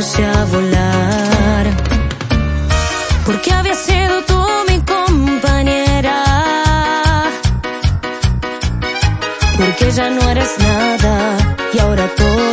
a volar. Porque había sido tú mi compañera. Porque ya no eres nada y ahora todo.